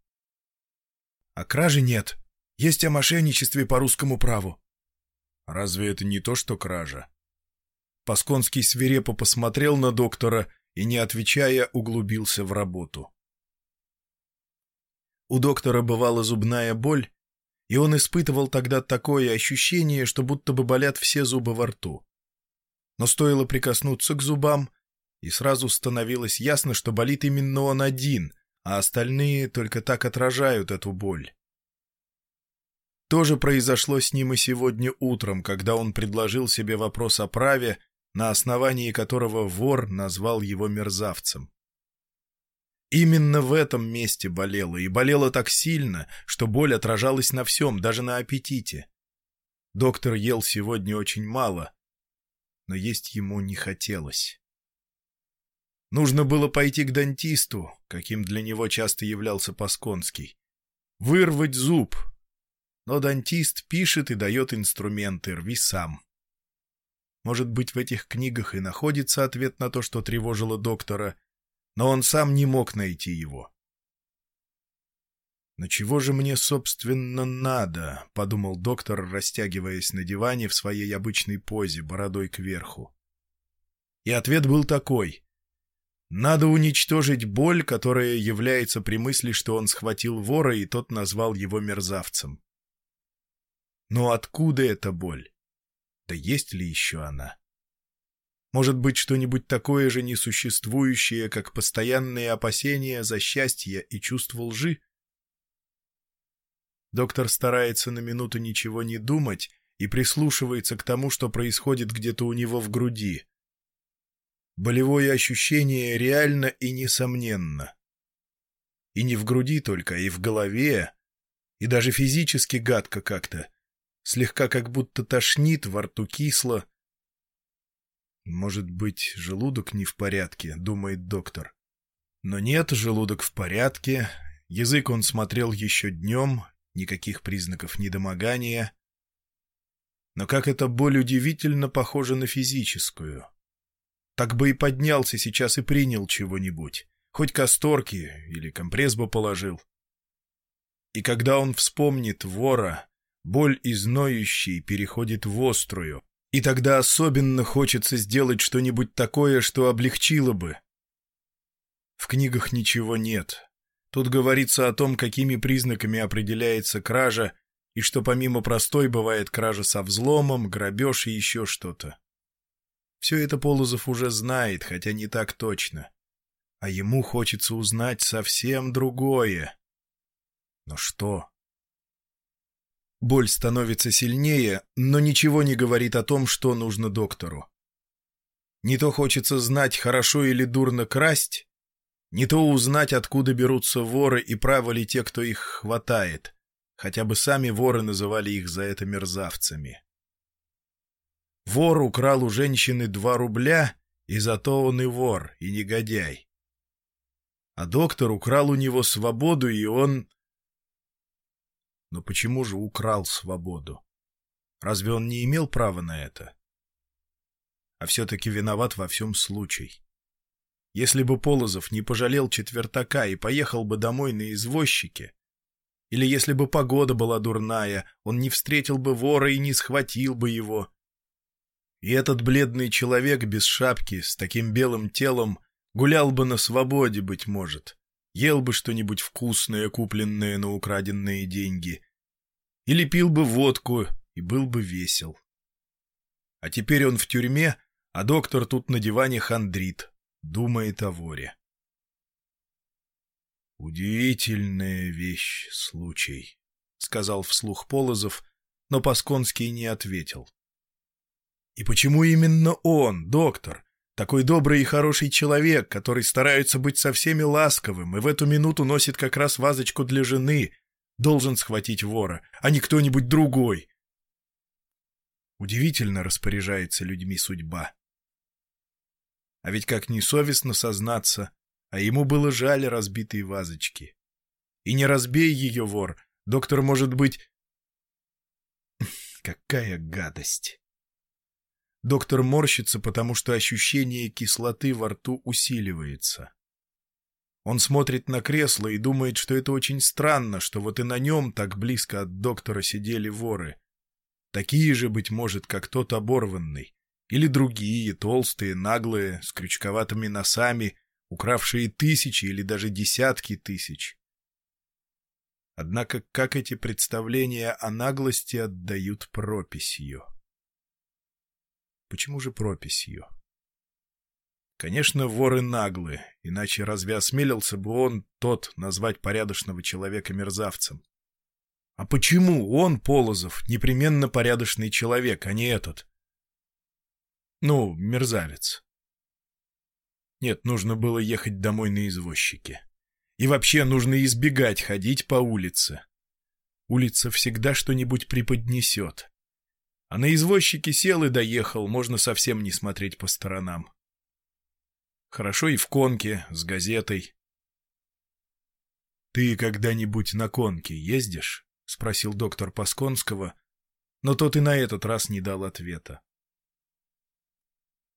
— О краже нет. Есть о мошенничестве по русскому праву. Разве это не то, что кража? Пасконский свирепо посмотрел на доктора и, не отвечая, углубился в работу. У доктора бывала зубная боль, и он испытывал тогда такое ощущение, что будто бы болят все зубы во рту. Но стоило прикоснуться к зубам, и сразу становилось ясно, что болит именно он один, а остальные только так отражают эту боль. То же произошло с ним и сегодня утром, когда он предложил себе вопрос о праве, на основании которого вор назвал его мерзавцем. Именно в этом месте болело, и болело так сильно, что боль отражалась на всем, даже на аппетите. Доктор ел сегодня очень мало, но есть ему не хотелось. Нужно было пойти к дантисту, каким для него часто являлся Пасконский. Вырвать зуб, но дантист пишет и дает инструменты, рви сам. Может быть, в этих книгах и находится ответ на то, что тревожило доктора, но он сам не мог найти его. «Но чего же мне, собственно, надо?» — подумал доктор, растягиваясь на диване в своей обычной позе, бородой кверху. И ответ был такой. Надо уничтожить боль, которая является при мысли, что он схватил вора, и тот назвал его мерзавцем. Но откуда эта боль? Да есть ли еще она? Может быть, что-нибудь такое же несуществующее, как постоянные опасения за счастье и чувство лжи? Доктор старается на минуту ничего не думать и прислушивается к тому, что происходит где-то у него в груди. Болевое ощущение реально и несомненно. И не в груди только, и в голове, и даже физически гадко как-то. Слегка как будто тошнит, во рту кисло. «Может быть, желудок не в порядке», — думает доктор. Но нет, желудок в порядке. Язык он смотрел еще днем, никаких признаков недомогания. Но как эта боль удивительно похожа на физическую. Так бы и поднялся сейчас и принял чего-нибудь. Хоть касторки или компресс бы положил. И когда он вспомнит вора, Боль из переходит в острую, и тогда особенно хочется сделать что-нибудь такое, что облегчило бы. В книгах ничего нет. Тут говорится о том, какими признаками определяется кража, и что помимо простой бывает кража со взломом, грабеж и еще что-то. Все это Полозов уже знает, хотя не так точно. А ему хочется узнать совсем другое. Но что? Боль становится сильнее, но ничего не говорит о том, что нужно доктору. Не то хочется знать, хорошо или дурно красть, не то узнать, откуда берутся воры и правы ли те, кто их хватает. Хотя бы сами воры называли их за это мерзавцами. Вор украл у женщины два рубля, и зато он и вор, и негодяй. А доктор украл у него свободу, и он... Но почему же украл свободу? Разве он не имел права на это? А все-таки виноват во всем случай. Если бы Полозов не пожалел четвертака и поехал бы домой на извозчике, или если бы погода была дурная, он не встретил бы вора и не схватил бы его. И этот бледный человек без шапки, с таким белым телом, гулял бы на свободе, быть может, ел бы что-нибудь вкусное, купленное на украденные деньги, или пил бы водку и был бы весел. А теперь он в тюрьме, а доктор тут на диване хандрит, думает о воре. «Удивительная вещь, случай», — сказал вслух Полозов, но Пасконский не ответил. «И почему именно он, доктор, такой добрый и хороший человек, который старается быть со всеми ласковым и в эту минуту носит как раз вазочку для жены, должен схватить вора, а не кто-нибудь другой?» Удивительно распоряжается людьми судьба. А ведь как несовестно сознаться, а ему было жаль разбитые вазочки. И не разбей ее, вор, доктор, может быть... Какая гадость! Доктор морщится, потому что ощущение кислоты во рту усиливается. Он смотрит на кресло и думает, что это очень странно, что вот и на нем так близко от доктора сидели воры. Такие же, быть может, как тот оборванный. Или другие, толстые, наглые, с крючковатыми носами, укравшие тысячи или даже десятки тысяч. Однако как эти представления о наглости отдают прописью? Почему же прописью? Конечно, воры наглы, иначе разве осмелился бы он, тот, назвать порядочного человека мерзавцем? А почему он, Полозов, непременно порядочный человек, а не этот? Ну, мерзавец. Нет, нужно было ехать домой на извозчике. И вообще нужно избегать ходить по улице. Улица всегда что-нибудь преподнесет. А на извозчике сел и доехал, можно совсем не смотреть по сторонам. Хорошо и в конке, с газетой. «Ты когда-нибудь на конке ездишь?» — спросил доктор Пасконского, но тот и на этот раз не дал ответа.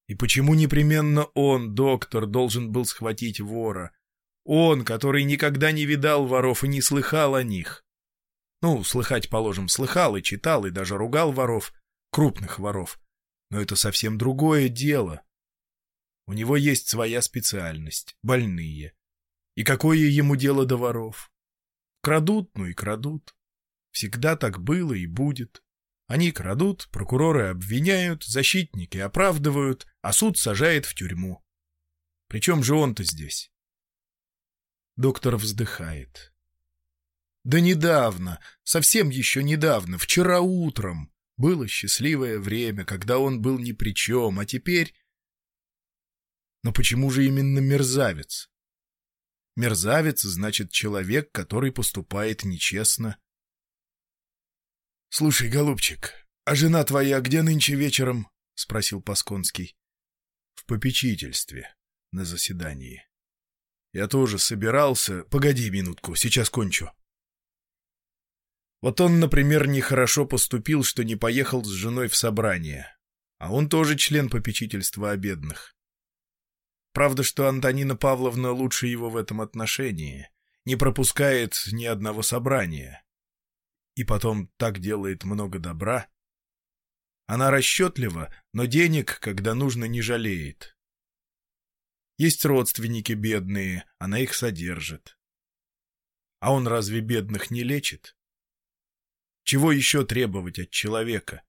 И почему непременно он, доктор, должен был схватить вора? Он, который никогда не видал воров и не слыхал о них. Ну, слыхать, положим, слыхал и читал, и даже ругал воров, крупных воров. Но это совсем другое дело. У него есть своя специальность — больные. И какое ему дело до воров? Крадут, ну и крадут. Всегда так было и будет. Они крадут, прокуроры обвиняют, защитники оправдывают, а суд сажает в тюрьму. Причем же он-то здесь? Доктор вздыхает. Да недавно, совсем еще недавно, вчера утром, было счастливое время, когда он был ни при чем, а теперь... Но почему же именно мерзавец? Мерзавец значит человек, который поступает нечестно, — Слушай, голубчик, а жена твоя где нынче вечером? — спросил Пасконский. — В попечительстве, на заседании. Я тоже собирался... Погоди минутку, сейчас кончу. Вот он, например, нехорошо поступил, что не поехал с женой в собрание. А он тоже член попечительства о бедных. Правда, что Антонина Павловна лучше его в этом отношении. Не пропускает ни одного собрания и потом так делает много добра. Она расчетлива, но денег, когда нужно, не жалеет. Есть родственники бедные, она их содержит. А он разве бедных не лечит? Чего еще требовать от человека?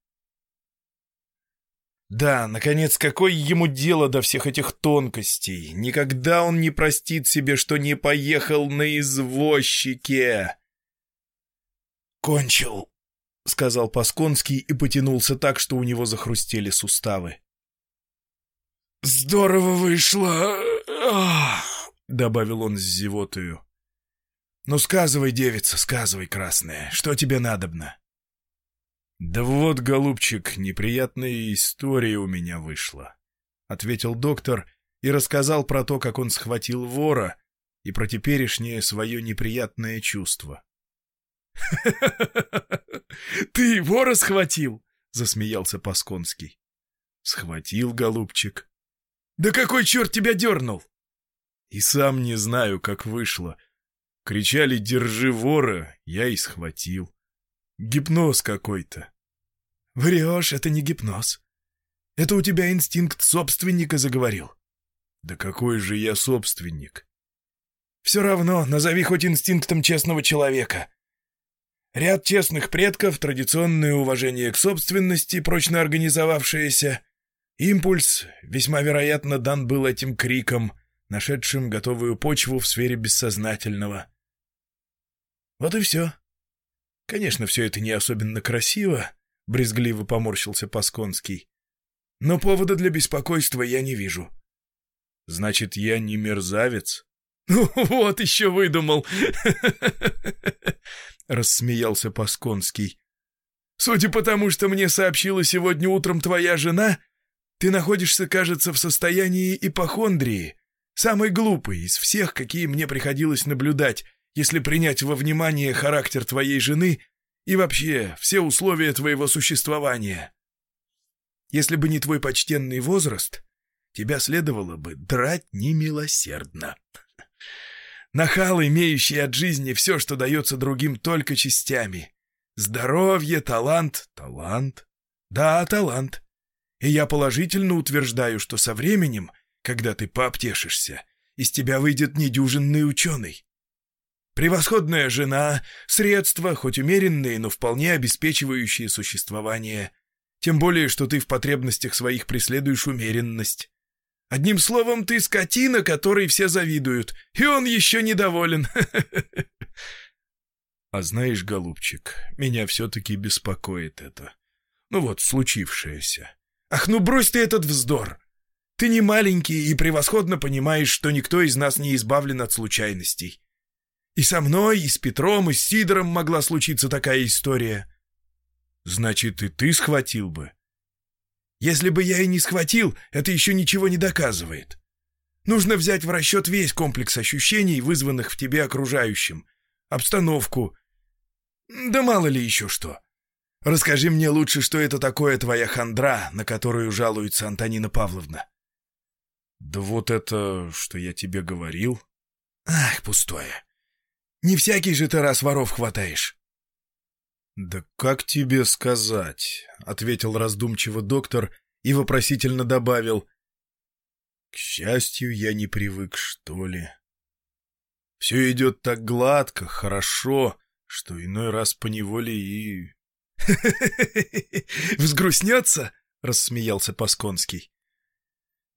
Да, наконец, какое ему дело до всех этих тонкостей? Никогда он не простит себе, что не поехал на извозчике. «Кончил», — сказал Пасконский и потянулся так, что у него захрустели суставы. «Здорово вышло!» — добавил он с зевотою. «Ну, сказывай, девица, сказывай, красная, что тебе надобно?» «Да вот, голубчик, неприятная история у меня вышла», — ответил доктор и рассказал про то, как он схватил вора и про теперешнее свое неприятное чувство. «Ты вора схватил?» — засмеялся Пасконский. «Схватил, голубчик». «Да какой черт тебя дернул?» «И сам не знаю, как вышло. Кричали «Держи вора!» Я и схватил. Гипноз какой-то. Врешь, это не гипноз. Это у тебя инстинкт собственника заговорил. Да какой же я собственник? Все равно, назови хоть инстинктом честного человека. Ряд честных предков, традиционное уважение к собственности, прочно организовавшееся. Импульс, весьма вероятно, дан был этим криком, нашедшим готовую почву в сфере бессознательного. Вот и все. Конечно, все это не особенно красиво, — брезгливо поморщился Пасконский. Но повода для беспокойства я не вижу. Значит, я не мерзавец? Ну, вот еще выдумал! Рассмеялся Пасконский. Судя по тому, что мне сообщила сегодня утром твоя жена, ты находишься, кажется, в состоянии ипохондрии, самой глупой из всех, какие мне приходилось наблюдать, если принять во внимание характер твоей жены и вообще все условия твоего существования. Если бы не твой почтенный возраст, тебя следовало бы драть немилосердно. Нахал, имеющий от жизни все, что дается другим только частями. Здоровье, талант, талант. Да, талант. И я положительно утверждаю, что со временем, когда ты пообтешишься, из тебя выйдет недюжинный ученый. Превосходная жена, средства, хоть умеренные, но вполне обеспечивающие существование. Тем более, что ты в потребностях своих преследуешь умеренность. Одним словом, ты скотина, которой все завидуют, и он еще недоволен. А знаешь, голубчик, меня все-таки беспокоит это. Ну вот, случившееся. Ах, ну брось ты этот вздор. Ты не маленький и превосходно понимаешь, что никто из нас не избавлен от случайностей. И со мной, и с Петром, и с Сидором могла случиться такая история. Значит, и ты схватил бы? Если бы я и не схватил, это еще ничего не доказывает. Нужно взять в расчет весь комплекс ощущений, вызванных в тебе окружающим. Обстановку. Да мало ли еще что. Расскажи мне лучше, что это такое твоя хандра, на которую жалуется Антонина Павловна. Да вот это, что я тебе говорил. Ах, пустое. Не всякий же ты раз воров хватаешь. «Да как тебе сказать?» — ответил раздумчиво доктор и вопросительно добавил. «К счастью, я не привык, что ли. Все идет так гладко, хорошо, что иной раз поневоле и...» «Взгрустнется?» — рассмеялся Пасконский.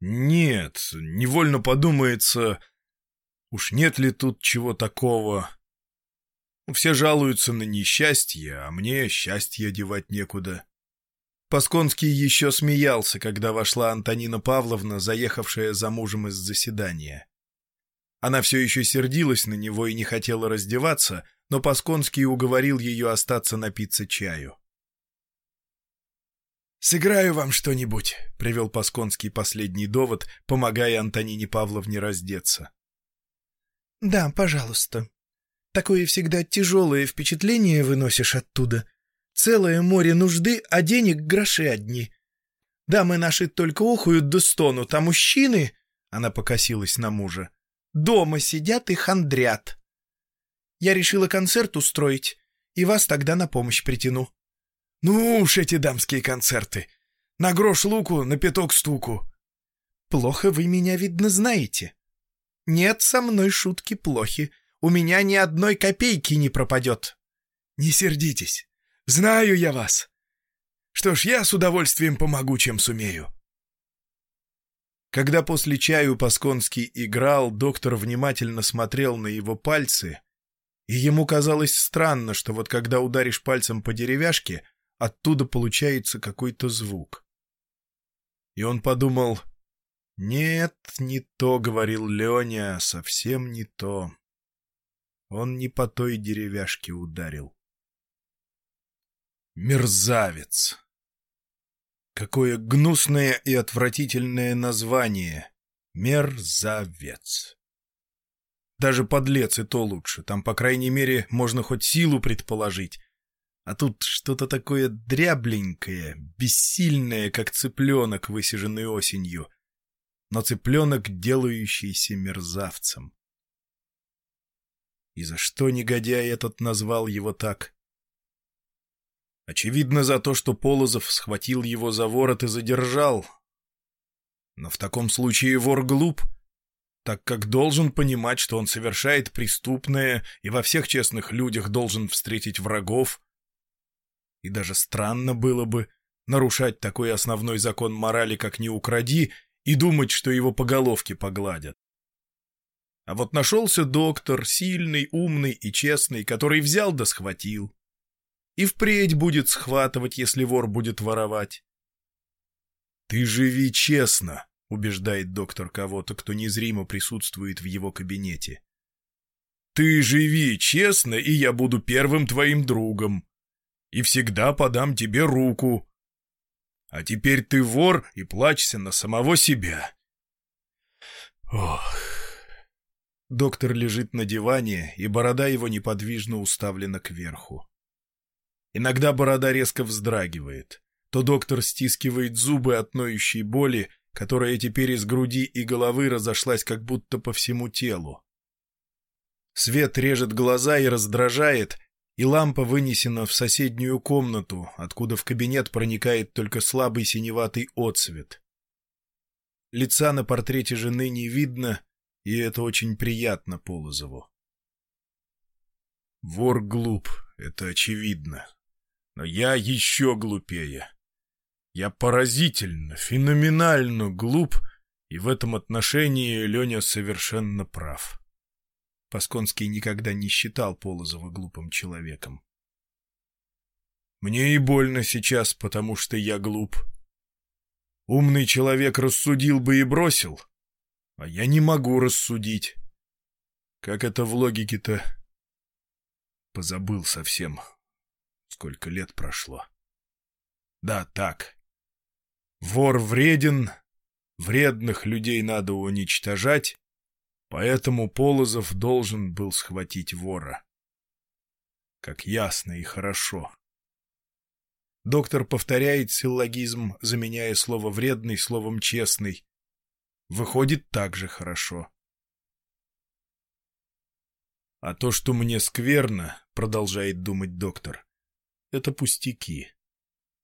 «Нет, невольно подумается, Уж нет ли тут чего такого? Все жалуются на несчастье, а мне счастье девать некуда. Пасконский еще смеялся, когда вошла Антонина Павловна, заехавшая за мужем из заседания. Она все еще сердилась на него и не хотела раздеваться, но Пасконский уговорил ее остаться напиться чаю. «Сыграю вам что-нибудь», — привел Пасконский последний довод, помогая Антонине Павловне раздеться. «Да, пожалуйста. Такое всегда тяжелое впечатление выносишь оттуда. Целое море нужды, а денег гроши одни. Дамы наши только охуют да стонут, а мужчины...» Она покосилась на мужа. «Дома сидят и хандрят. Я решила концерт устроить, и вас тогда на помощь притяну». «Ну уж эти дамские концерты! На грош луку, на пяток стуку!» «Плохо вы меня, видно, знаете». Нет, со мной шутки плохи. У меня ни одной копейки не пропадет. Не сердитесь. Знаю я вас. Что ж, я с удовольствием помогу, чем сумею. Когда после чаю Пасконский играл, доктор внимательно смотрел на его пальцы, и ему казалось странно, что вот когда ударишь пальцем по деревяшке, оттуда получается какой-то звук. И он подумал, Нет, не то, — говорил Леня, — совсем не то. Он не по той деревяшке ударил. Мерзавец! Какое гнусное и отвратительное название! Мерзавец! Даже подлец и то лучше. Там, по крайней мере, можно хоть силу предположить. А тут что-то такое дрябленькое, бессильное, как цыпленок, высиженный осенью. Но цыпленок, делающийся мерзавцем. И за что негодяй этот назвал его так? Очевидно, за то, что Полозов схватил его за ворот и задержал. Но в таком случае вор глуп, так как должен понимать, что он совершает преступное и во всех честных людях должен встретить врагов. И даже странно было бы нарушать такой основной закон морали, как «не укради», и думать, что его по головке погладят. А вот нашелся доктор, сильный, умный и честный, который взял да схватил и впредь будет схватывать, если вор будет воровать. «Ты живи честно», — убеждает доктор кого-то, кто незримо присутствует в его кабинете. «Ты живи честно, и я буду первым твоим другом. И всегда подам тебе руку. А теперь ты вор и плачься на самого себя». Ох... Доктор лежит на диване, и борода его неподвижно уставлена кверху. Иногда борода резко вздрагивает. То доктор стискивает зубы от ноющей боли, которая теперь из груди и головы разошлась как будто по всему телу. Свет режет глаза и раздражает, и лампа вынесена в соседнюю комнату, откуда в кабинет проникает только слабый синеватый отсвет. Лица на портрете жены не видно, и это очень приятно Полозову. Вор глуп, это очевидно. Но я еще глупее. Я поразительно, феноменально глуп, и в этом отношении Леня совершенно прав. Пасконский никогда не считал Полозова глупым человеком. Мне и больно сейчас, потому что я глуп. Умный человек рассудил бы и бросил, а я не могу рассудить. Как это в логике-то? Позабыл совсем. Сколько лет прошло. Да, так. Вор вреден, вредных людей надо уничтожать, поэтому Полозов должен был схватить вора. Как ясно и хорошо. Доктор повторяет силлогизм, заменяя слово «вредный» словом «честный». Выходит так же хорошо. А то, что мне скверно, продолжает думать доктор, это пустяки.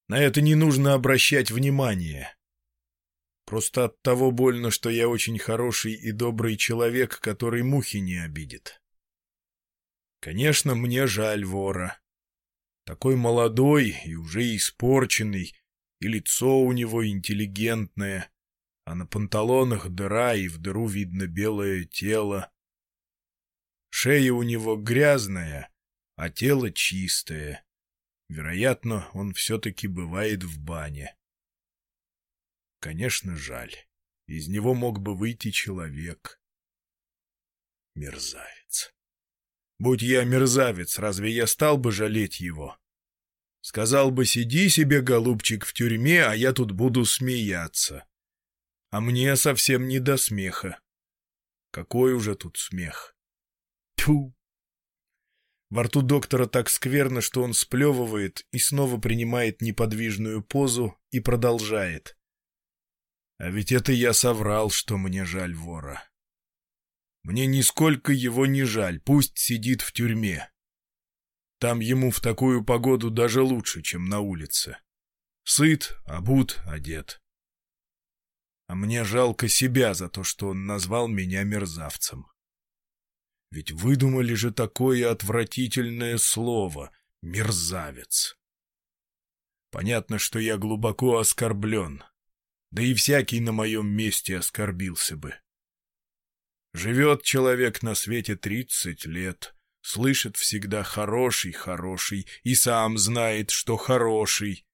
На это не нужно обращать внимание. Просто от того больно, что я очень хороший и добрый человек, который мухи не обидит. Конечно, мне жаль вора. Такой молодой и уже испорченный, и лицо у него интеллигентное, а на панталонах дыра, и в дыру видно белое тело. Шея у него грязная, а тело чистое. Вероятно, он все-таки бывает в бане. Конечно, жаль. Из него мог бы выйти человек. Мерзавец. Будь я мерзавец, разве я стал бы жалеть его? Сказал бы, сиди себе, голубчик, в тюрьме, а я тут буду смеяться. А мне совсем не до смеха. Какой уже тут смех? Тьфу! Во рту доктора так скверно, что он сплевывает и снова принимает неподвижную позу и продолжает. А ведь это я соврал, что мне жаль вора. Мне нисколько его не жаль, пусть сидит в тюрьме. Там ему в такую погоду даже лучше, чем на улице. Сыт, обут, одет. А мне жалко себя за то, что он назвал меня мерзавцем. Ведь выдумали же такое отвратительное слово — мерзавец. Понятно, что я глубоко оскорблен. Да и всякий на моем месте оскорбился бы. Живет человек на свете тридцать лет, слышит всегда «хороший, хороший» и сам знает, что хороший.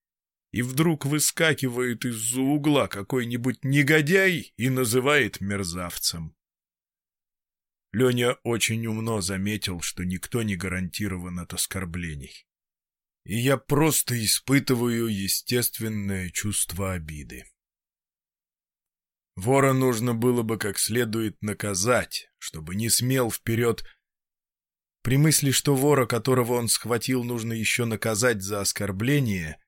и вдруг выскакивает из-за угла какой-нибудь негодяй и называет мерзавцем. Леня очень умно заметил, что никто не гарантирован от оскорблений. И я просто испытываю естественное чувство обиды. Вора нужно было бы как следует наказать, чтобы не смел вперед. При мысли, что вора, которого он схватил, нужно еще наказать за оскорбление,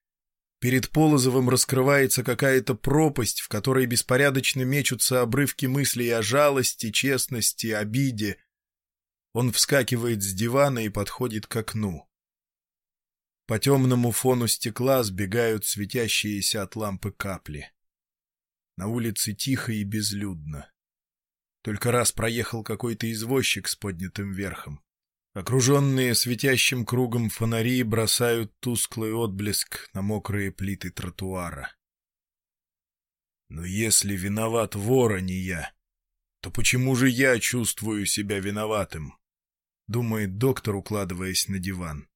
перед Полозовым раскрывается какая-то пропасть, в которой беспорядочно мечутся обрывки мыслей о жалости, честности, обиде. Он вскакивает с дивана и подходит к окну. По темному фону стекла сбегают светящиеся от лампы капли. На улице тихо и безлюдно. Только раз проехал какой-то извозчик с поднятым верхом. Окруженные светящим кругом фонари бросают тусклый отблеск на мокрые плиты тротуара. Но если виноват вор, а не я, то почему же я чувствую себя виноватым? Думает доктор, укладываясь на диван.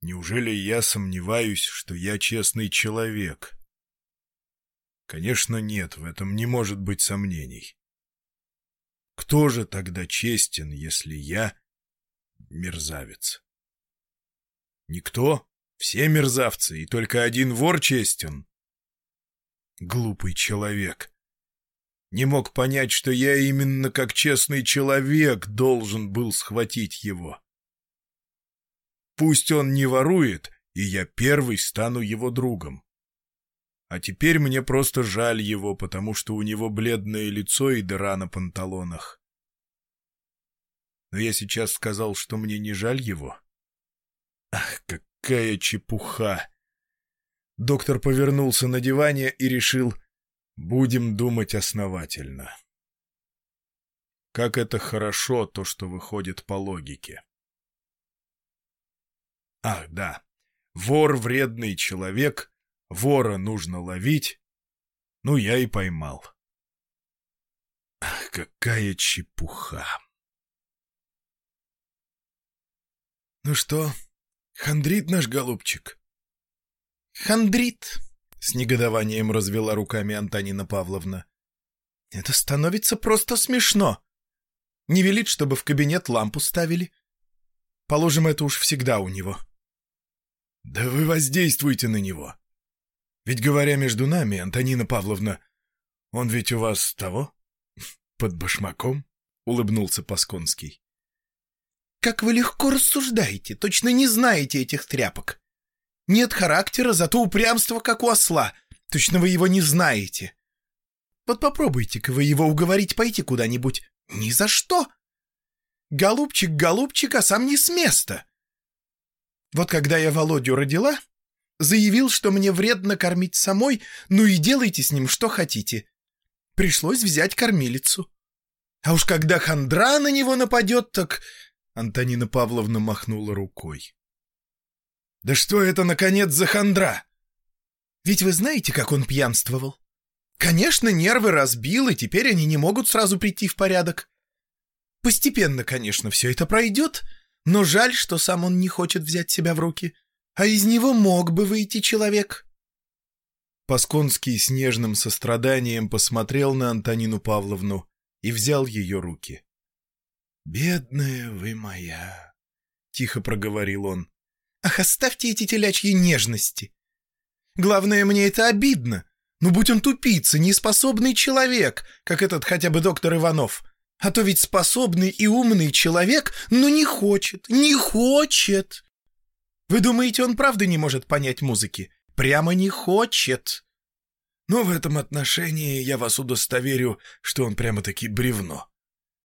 Неужели я сомневаюсь, что я честный человек? Конечно, нет, в этом не может быть сомнений. Кто же тогда честен, если я мерзавец? Никто? Все мерзавцы, и только один вор честен? Глупый человек. Не мог понять, что я именно как честный человек должен был схватить его. Пусть он не ворует, и я первый стану его другом. А теперь мне просто жаль его, потому что у него бледное лицо и дыра на панталонах. Но я сейчас сказал, что мне не жаль его. Ах, какая чепуха! Доктор повернулся на диване и решил, будем думать основательно. Как это хорошо, то, что выходит по логике. Ах, да, вор — вредный человек — Вора нужно ловить. Ну, я и поймал. Ах, какая чепуха. Ну что, хандрит наш голубчик? Хандрит, с негодованием развела руками Антонина Павловна. Это становится просто смешно. Не велит, чтобы в кабинет лампу ставили. Положим, это уж всегда у него. Да вы воздействуйте на него. Ведь, говоря между нами, Антонина Павловна, он ведь у вас того? Под башмаком? — улыбнулся Пасконский. — Как вы легко рассуждаете, точно не знаете этих тряпок. Нет характера, зато упрямство, как у осла. Точно вы его не знаете. Вот попробуйте-ка вы его уговорить пойти куда-нибудь. Ни за что. Голубчик, голубчик, а сам не с места. Вот когда я Володю родила, Заявил, что мне вредно кормить самой, ну и делайте с ним что хотите. Пришлось взять кормилицу. А уж когда хандра на него нападет, так... Антонина Павловна махнула рукой. «Да что это, наконец, за хандра?» «Ведь вы знаете, как он пьянствовал? Конечно, нервы разбил, и теперь они не могут сразу прийти в порядок. Постепенно, конечно, все это пройдет, но жаль, что сам он не хочет взять себя в руки а из него мог бы выйти человек. Пасконский с нежным состраданием посмотрел на Антонину Павловну и взял ее руки. «Бедная вы моя!» — тихо проговорил он. «Ах, оставьте эти телячьи нежности! Главное, мне это обидно. Ну, будь он тупица, неспособный человек, как этот хотя бы доктор Иванов. А то ведь способный и умный человек, но не хочет, не хочет!» Вы думаете, он правда не может понять музыки? Прямо не хочет. Но в этом отношении я вас удостоверю, что он прямо-таки бревно.